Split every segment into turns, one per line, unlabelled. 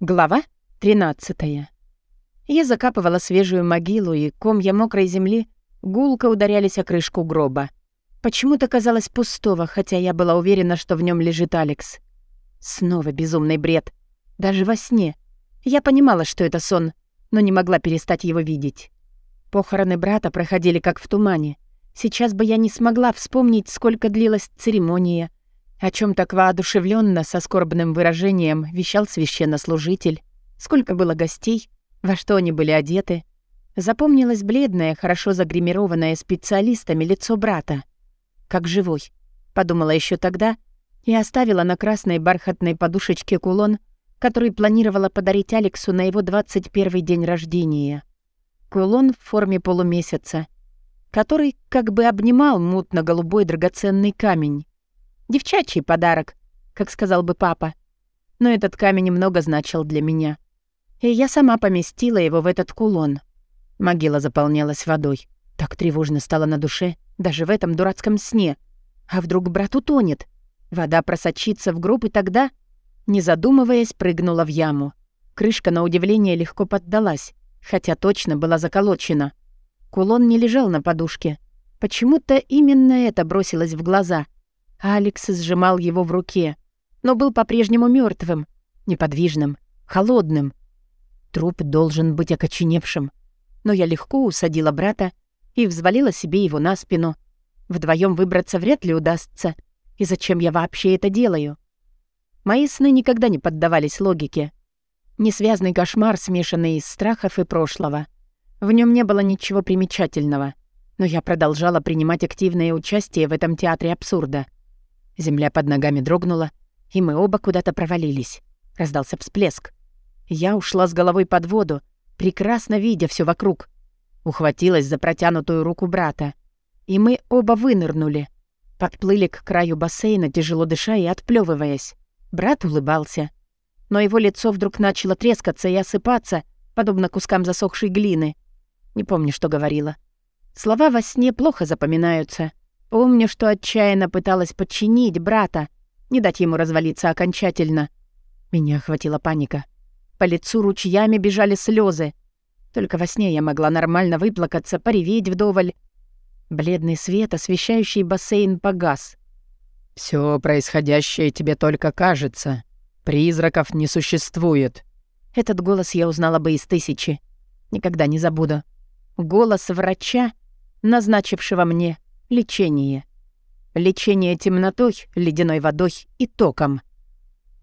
Глава 13. Я закапывала свежую могилу, и комья мокрой земли гулко ударялись о крышку гроба. Почему-то казалось пустого, хотя я была уверена, что в нем лежит Алекс. Снова безумный бред. Даже во сне. Я понимала, что это сон, но не могла перестать его видеть. Похороны брата проходили как в тумане. Сейчас бы я не смогла вспомнить, сколько длилась церемония, о чем так воодушевленно, со скорбным выражением, вещал священнослужитель. Сколько было гостей, во что они были одеты. Запомнилось бледное, хорошо загримированное специалистами лицо брата. «Как живой», — подумала еще тогда и оставила на красной бархатной подушечке кулон, который планировала подарить Алексу на его 21 день рождения. Кулон в форме полумесяца, который как бы обнимал мутно-голубой драгоценный камень. Девчачий подарок, как сказал бы папа. Но этот камень много значил для меня. И я сама поместила его в этот кулон. Могила заполнялась водой. Так тревожно стало на душе, даже в этом дурацком сне. А вдруг брат утонет? Вода просочится в гроб, и тогда, не задумываясь, прыгнула в яму. Крышка, на удивление, легко поддалась, хотя точно была заколочена. Кулон не лежал на подушке. Почему-то именно это бросилось в глаза — Алекс сжимал его в руке, но был по-прежнему мертвым, неподвижным, холодным. Труп должен быть окоченевшим. Но я легко усадила брата и взвалила себе его на спину. Вдвоем выбраться вряд ли удастся. И зачем я вообще это делаю? Мои сны никогда не поддавались логике. Несвязный кошмар, смешанный из страхов и прошлого. В нем не было ничего примечательного. Но я продолжала принимать активное участие в этом театре абсурда. Земля под ногами дрогнула, и мы оба куда-то провалились. Раздался всплеск. Я ушла с головой под воду, прекрасно видя все вокруг. Ухватилась за протянутую руку брата. И мы оба вынырнули. Подплыли к краю бассейна, тяжело дыша и отплевываясь. Брат улыбался. Но его лицо вдруг начало трескаться и осыпаться, подобно кускам засохшей глины. Не помню, что говорила. Слова во сне плохо запоминаются — Помню, что отчаянно пыталась подчинить брата, не дать ему развалиться окончательно. Меня охватила паника. По лицу ручьями бежали слезы. Только во сне я могла нормально выплакаться, пореветь вдоволь. Бледный свет, освещающий бассейн, погас. Все происходящее тебе только кажется. Призраков не существует». Этот голос я узнала бы из тысячи. Никогда не забуду. Голос врача, назначившего мне Лечение. Лечение темнотой, ледяной водой и током.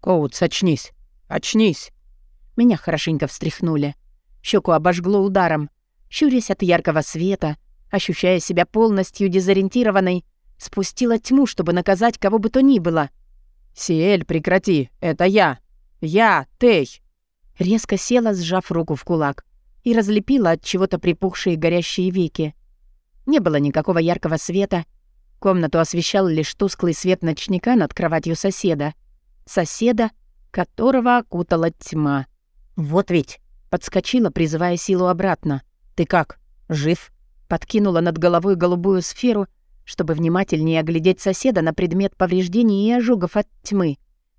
«Коутс, очнись! Очнись!» Меня хорошенько встряхнули. Щеку обожгло ударом. Щурясь от яркого света, ощущая себя полностью дезориентированной, спустила тьму, чтобы наказать кого бы то ни было. «Сиэль, прекрати! Это я! Я, Тей!» Резко села, сжав руку в кулак, и разлепила от чего-то припухшие горящие веки. Не было никакого яркого света. Комнату освещал лишь тусклый свет ночника над кроватью соседа. Соседа, которого окутала тьма. «Вот ведь!» — подскочила, призывая силу обратно. «Ты как? Жив?» Подкинула над головой голубую сферу, чтобы внимательнее оглядеть соседа на предмет повреждений и ожогов от тьмы,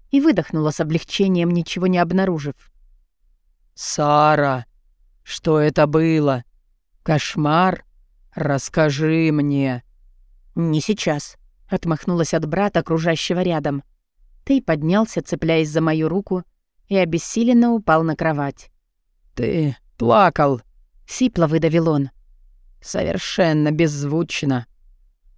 и выдохнула с облегчением, ничего не обнаружив.
«Сара, что это было? Кошмар?» «Расскажи мне».
«Не сейчас», — отмахнулась от брата, окружающего рядом. Ты поднялся, цепляясь за мою руку, и обессиленно упал на кровать.
«Ты плакал», —
сипло выдавил он.
«Совершенно беззвучно.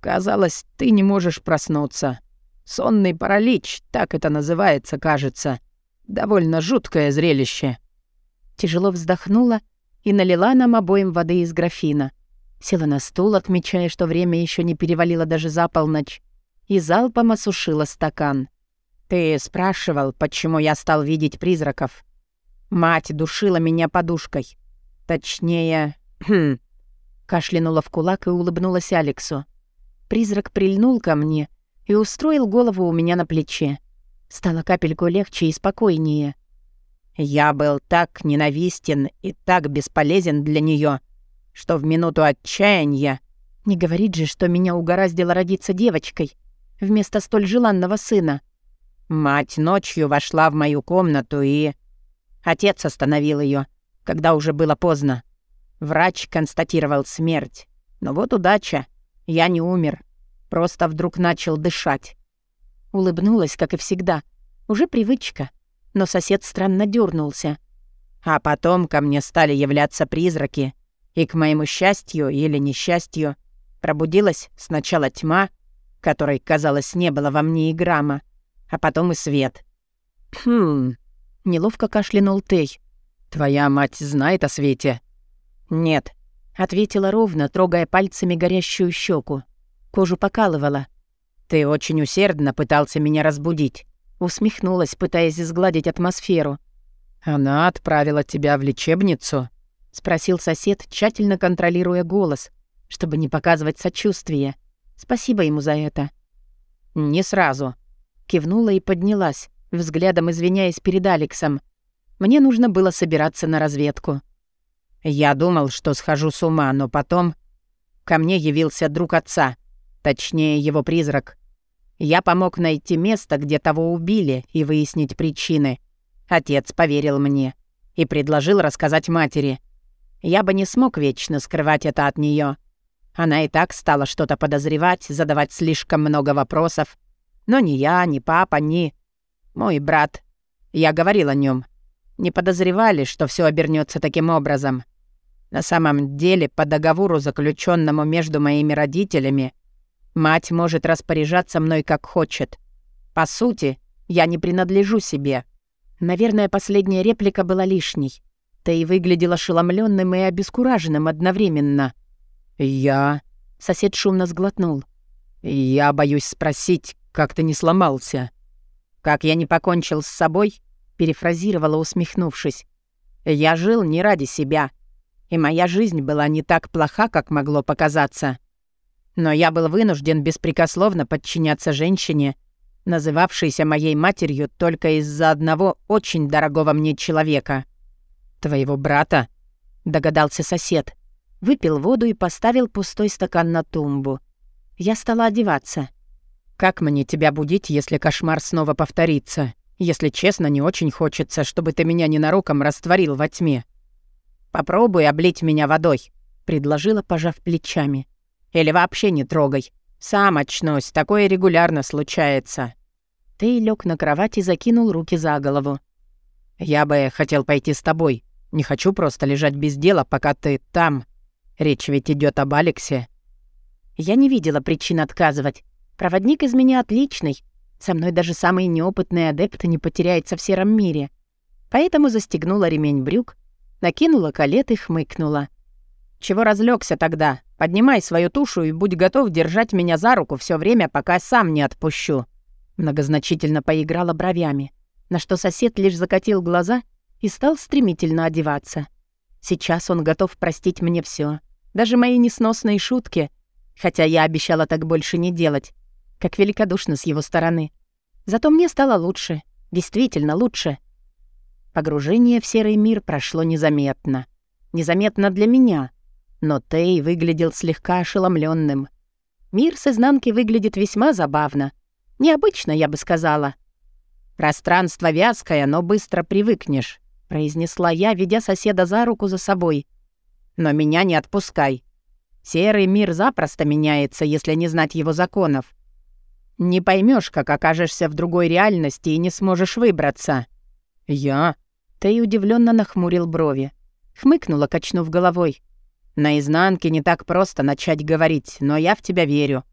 Казалось, ты не можешь проснуться. Сонный паралич, так это называется, кажется. Довольно жуткое зрелище».
Тяжело вздохнула и налила нам обоим воды из графина. Села на стул, отмечая, что время еще не перевалило даже за полночь, и залпом осушила стакан. «Ты спрашивал, почему я стал видеть призраков? Мать душила меня подушкой. Точнее... Хм...» Кашлянула в кулак и улыбнулась Алексу. Призрак прильнул ко мне и устроил голову у меня на плече. Стало капельку легче и спокойнее. Я был так ненавистен и так бесполезен для нее, что в минуту отчаяния... Не говорит же, что меня угораздило родиться девочкой вместо столь желанного сына. Мать ночью вошла в мою комнату и... Отец остановил ее, когда уже было поздно. Врач констатировал смерть. Но вот удача. Я не умер. Просто вдруг начал дышать. Улыбнулась, как и всегда. Уже привычка. Но сосед странно дернулся. А потом ко мне стали являться призраки. И к моему счастью или несчастью пробудилась сначала тьма, которой, казалось, не было во мне и грамма, а потом и свет.
«Хм...» — неловко кашлянул Тей. «Твоя мать знает о свете?»
«Нет», — ответила ровно, трогая пальцами горящую щеку. Кожу покалывала. «Ты очень усердно пытался меня разбудить», — усмехнулась, пытаясь сгладить атмосферу.
«Она отправила тебя в лечебницу?»
— спросил сосед, тщательно контролируя голос, чтобы не показывать сочувствие. Спасибо ему за это. «Не сразу», — кивнула и поднялась, взглядом извиняясь перед Алексом. Мне нужно было собираться на разведку. Я думал, что схожу с ума, но потом ко мне явился друг отца, точнее, его призрак. Я помог найти место, где того убили, и выяснить причины. Отец поверил мне и предложил рассказать матери. Я бы не смог вечно скрывать это от нее. Она и так стала что-то подозревать, задавать слишком много вопросов. Но ни я, ни папа, ни мой брат. Я говорил о нем. Не подозревали, что все обернется таким образом. На самом деле, по договору, заключенному между моими родителями, мать может распоряжаться мной как хочет. По сути, я не принадлежу себе. Наверное, последняя реплика была лишней. И выглядел ошеломленным и обескураженным одновременно.
«Я...»
— сосед шумно сглотнул.
«Я боюсь спросить, как ты не сломался?»
«Как я не покончил с собой?» — перефразировала, усмехнувшись. «Я жил не ради себя, и моя жизнь была не так плоха, как могло показаться. Но я был вынужден беспрекословно подчиняться женщине, называвшейся моей матерью только из-за одного очень дорогого мне человека».
«Твоего брата?» — догадался сосед.
Выпил воду и поставил пустой стакан на тумбу. Я стала одеваться.
«Как мне тебя будить, если кошмар снова повторится? Если честно, не очень хочется, чтобы ты меня ненароком растворил во тьме».
«Попробуй облить меня водой», — предложила, пожав плечами. «Или вообще не трогай. Сам очнусь, такое регулярно случается». Ты лег на кровать и закинул руки за голову.
«Я бы хотел пойти с тобой. Не хочу просто лежать без дела, пока ты там», Речь ведь идет об Алексе.
Я не видела причин отказывать. Проводник из меня отличный. Со мной даже самый неопытный адепт не потеряется в сером мире. Поэтому застегнула ремень брюк, накинула колет и хмыкнула. «Чего разлегся тогда? Поднимай свою тушу и будь готов держать меня за руку все время, пока сам не отпущу». Многозначительно поиграла бровями, на что сосед лишь закатил глаза и стал стремительно одеваться. Сейчас он готов простить мне все даже мои несносные шутки, хотя я обещала так больше не делать. Как великодушно с его стороны. Зато мне стало лучше, действительно лучше. Погружение в серый мир прошло незаметно. Незаметно для меня. Но Тей выглядел слегка ошеломленным. Мир с изнанки выглядит весьма забавно. Необычно, я бы сказала. «Пространство вязкое, но быстро привыкнешь», — произнесла я, ведя соседа за руку за собой — но меня не отпускай. Серый мир запросто меняется, если не знать его законов. Не поймешь, как окажешься в другой реальности и не сможешь выбраться.
Я?
Ты удивленно нахмурил брови. Хмыкнула, качнув головой. На изнанке не так просто начать говорить, но я в тебя верю.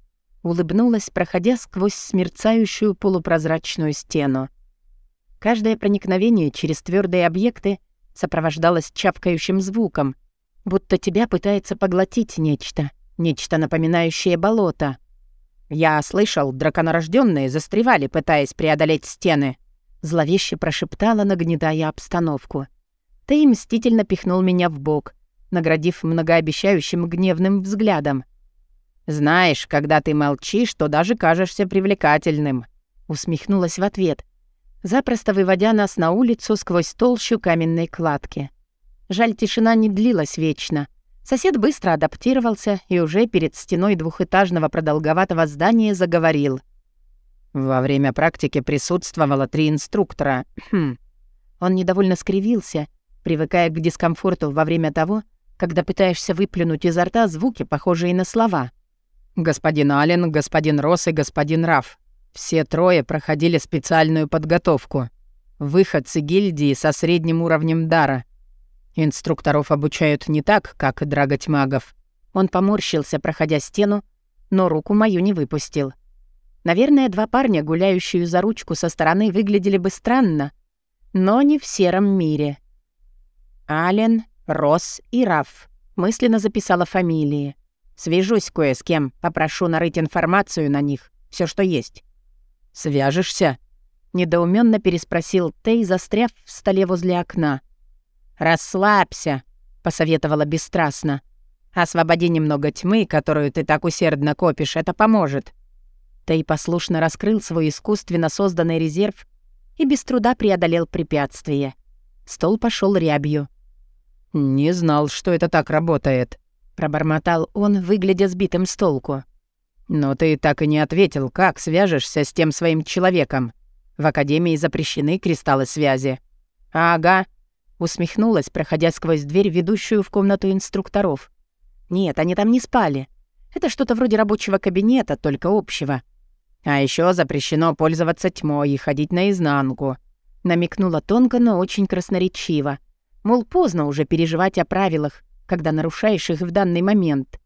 Улыбнулась, проходя сквозь смерцающую полупрозрачную стену. Каждое проникновение через твердые объекты сопровождалось чавкающим звуком, будто тебя пытается поглотить нечто, нечто напоминающее болото. Я слышал, драконорожденные застревали, пытаясь преодолеть стены. Зловеще прошептала, нагнетая обстановку. Ты мстительно пихнул меня в бок, наградив многообещающим гневным взглядом. «Знаешь, когда ты молчишь, то даже кажешься привлекательным», — усмехнулась в ответ, запросто выводя нас на улицу сквозь толщу каменной кладки. Жаль, тишина не длилась вечно. Сосед быстро адаптировался и уже перед стеной двухэтажного продолговатого здания заговорил.
Во время практики присутствовало три инструктора. Хм.
Он недовольно скривился, привыкая к дискомфорту во время того, когда пытаешься выплюнуть изо рта звуки, похожие на слова.
«Господин Аллен, господин Росс и господин Раф. Все трое проходили специальную подготовку. Выходцы гильдии со средним уровнем дара. Инструкторов обучают не так, как драгать магов».
Он поморщился, проходя стену, но руку мою не выпустил. Наверное, два парня, гуляющие за ручку со стороны, выглядели бы странно, но не в сером мире. Ален, Росс и Раф. Мысленно записала фамилии. Свяжусь кое с кем, попрошу нарыть информацию на них, все, что есть.
«Свяжешься?»
— недоуменно переспросил Тей, застряв в столе возле окна. «Расслабься», — посоветовала бесстрастно. «Освободи немного тьмы, которую ты так усердно копишь, это поможет». Тей послушно раскрыл свой искусственно созданный резерв и без труда преодолел препятствие. Стол пошел рябью.
«Не знал, что это так работает», —
пробормотал он, выглядя сбитым с толку.
«Но ты так и не ответил, как свяжешься с тем своим человеком. В Академии запрещены кристаллы связи».
«Ага», — усмехнулась, проходя сквозь дверь, ведущую в комнату инструкторов. «Нет, они там не спали. Это что-то вроде рабочего кабинета, только общего. А еще запрещено пользоваться тьмой и ходить наизнанку», — намекнула тонко, но очень красноречиво. Мол, поздно уже переживать о правилах, когда нарушаешь их в данный момент.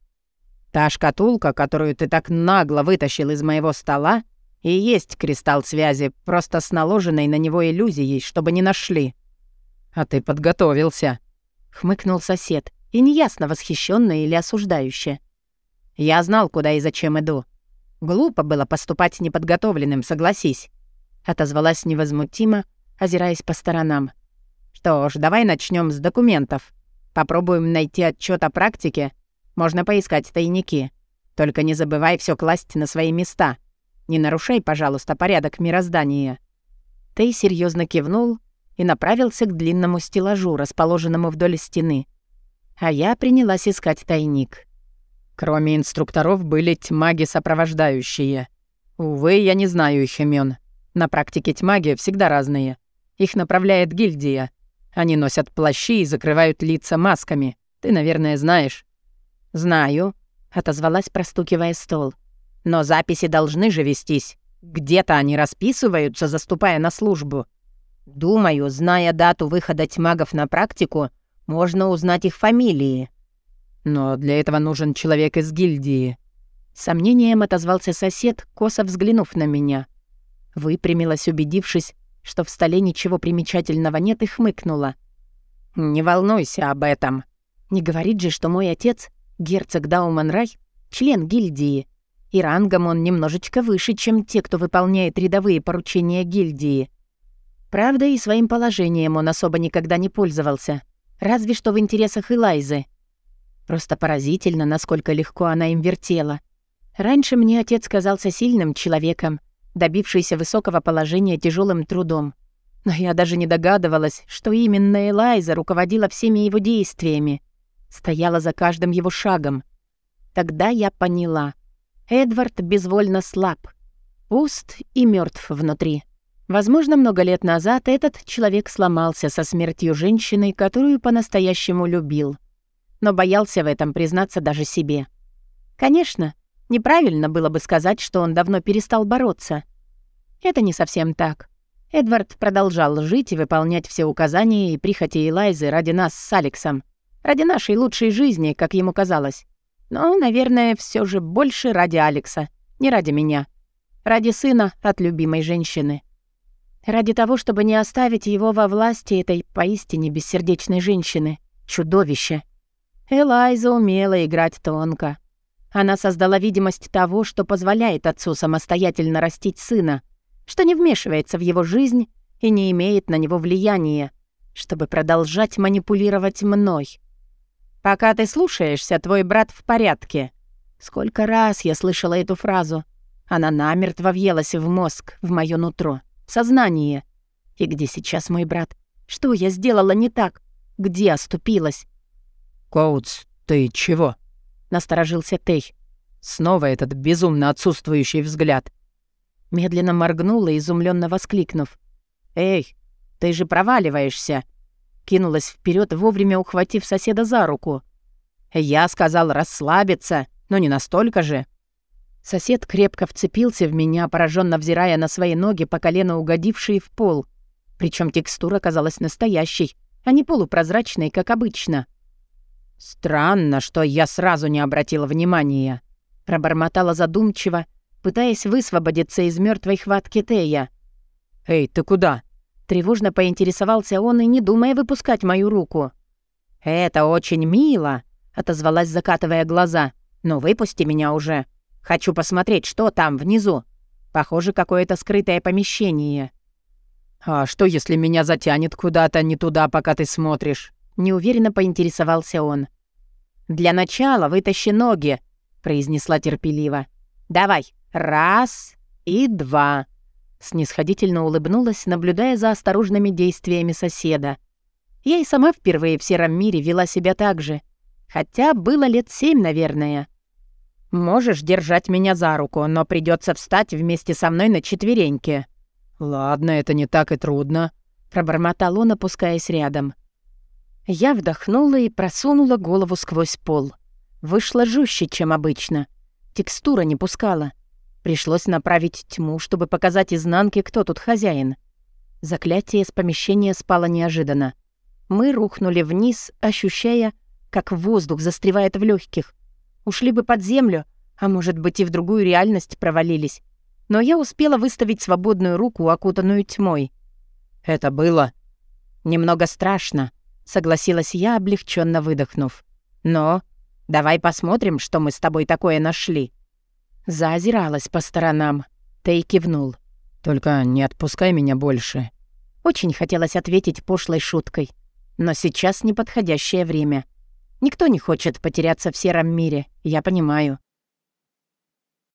Та шкатулка, которую ты так нагло вытащил из моего стола, и есть кристалл связи, просто с наложенной на него иллюзией, чтобы не нашли.
А ты подготовился,
хмыкнул сосед, и неясно, восхищенно или осуждающе. Я знал, куда и зачем иду. Глупо было поступать неподготовленным, согласись. Отозвалась невозмутимо, озираясь по сторонам. Что ж, давай начнем с документов. Попробуем найти отчет о практике. Можно поискать тайники. Только не забывай все класть на свои места. Не нарушай, пожалуйста, порядок мироздания». Тей серьезно кивнул и направился к длинному стеллажу, расположенному вдоль стены. А я принялась искать тайник.
Кроме инструкторов были тьмаги-сопровождающие. Увы, я не знаю их имен. На практике тьмаги всегда разные. Их направляет гильдия. Они носят плащи и закрывают лица масками. Ты, наверное, знаешь».
«Знаю», — отозвалась, простукивая стол. «Но записи должны же вестись. Где-то они расписываются, заступая на службу. Думаю, зная дату выхода тьмагов на практику, можно узнать их фамилии».
«Но для этого нужен человек из гильдии».
Сомнением отозвался сосед, косо взглянув на меня. Выпрямилась, убедившись, что в столе ничего примечательного нет, и хмыкнула. «Не волнуйся об этом. Не говорит же, что мой отец, герцог Дауманрай, член гильдии, и рангом он немножечко выше, чем те, кто выполняет рядовые поручения гильдии. Правда, и своим положением он особо никогда не пользовался, разве что в интересах Элайзы. Просто поразительно, насколько легко она им вертела. Раньше мне отец казался сильным человеком, добившийся высокого положения тяжелым трудом. Но я даже не догадывалась, что именно Элайза руководила всеми его действиями, стояла за каждым его шагом. Тогда я поняла. Эдвард безвольно слаб, пуст и мертв внутри. Возможно, много лет назад этот человек сломался со смертью женщины, которую по-настоящему любил. Но боялся в этом признаться даже себе. Конечно, Неправильно было бы сказать, что он давно перестал бороться. Это не совсем так. Эдвард продолжал жить и выполнять все указания и прихоти Элайзы ради нас с Алексом. Ради нашей лучшей жизни, как ему казалось. Но, наверное, все же больше ради Алекса, не ради меня. Ради сына от любимой женщины. Ради того, чтобы не оставить его во власти этой поистине бессердечной женщины. Чудовище. Элайза умела играть тонко. Она создала видимость того, что позволяет отцу самостоятельно растить сына, что не вмешивается в его жизнь и не имеет на него влияния, чтобы продолжать манипулировать мной. «Пока ты слушаешься, твой брат в порядке». Сколько раз я слышала эту фразу. Она намертво въелась в мозг, в моё нутро, в сознание. И где сейчас мой брат? Что я сделала не так? Где оступилась?
«Коутс, ты чего?»
— насторожился Тей.
Снова этот безумно отсутствующий взгляд.
Медленно моргнула, изумленно воскликнув. «Эй, Ты же проваливаешься!» Кинулась вперед, вовремя ухватив соседа за руку. «Я сказал расслабиться, но не настолько же!» Сосед крепко вцепился в меня, пораженно взирая на свои ноги по колено угодившие в пол. Причем текстура казалась настоящей, а не полупрозрачной, как обычно. «Странно, что я сразу не обратила внимания», — пробормотала задумчиво, пытаясь высвободиться из мертвой хватки Тея. «Эй, ты куда?» Тревожно поинтересовался он и не думая выпускать мою руку. «Это очень мило», — отозвалась, закатывая глаза. «Но выпусти меня уже. Хочу посмотреть, что там внизу. Похоже, какое-то скрытое помещение». «А что, если меня затянет куда-то не туда, пока ты смотришь?» Неуверенно поинтересовался он. «Для начала вытащи ноги», — произнесла терпеливо. «Давай, раз и два». Снисходительно улыбнулась, наблюдая за осторожными действиями соседа. Я и сама впервые в сером мире вела себя так же. Хотя было лет семь, наверное. «Можешь держать меня за руку, но придется встать вместе со мной на четвереньки». «Ладно, это не так и трудно», — пробормотал он, опускаясь рядом. Я вдохнула и просунула голову сквозь пол. Вышло жестче, чем обычно. Текстура не пускала. Пришлось направить тьму, чтобы показать изнанке, кто тут хозяин. Заклятие с помещения спало неожиданно. Мы рухнули вниз, ощущая, как воздух застревает в легких. Ушли бы под землю, а может быть и в другую реальность провалились. Но я успела выставить свободную руку, окутанную тьмой. «Это было...» «Немного страшно», — согласилась я, облегченно выдохнув. «Но давай посмотрим, что мы с тобой такое нашли». Заозиралась по сторонам. Тей кивнул. «Только не отпускай меня больше». Очень хотелось ответить пошлой шуткой. Но сейчас неподходящее время. Никто не хочет потеряться в сером мире, я понимаю.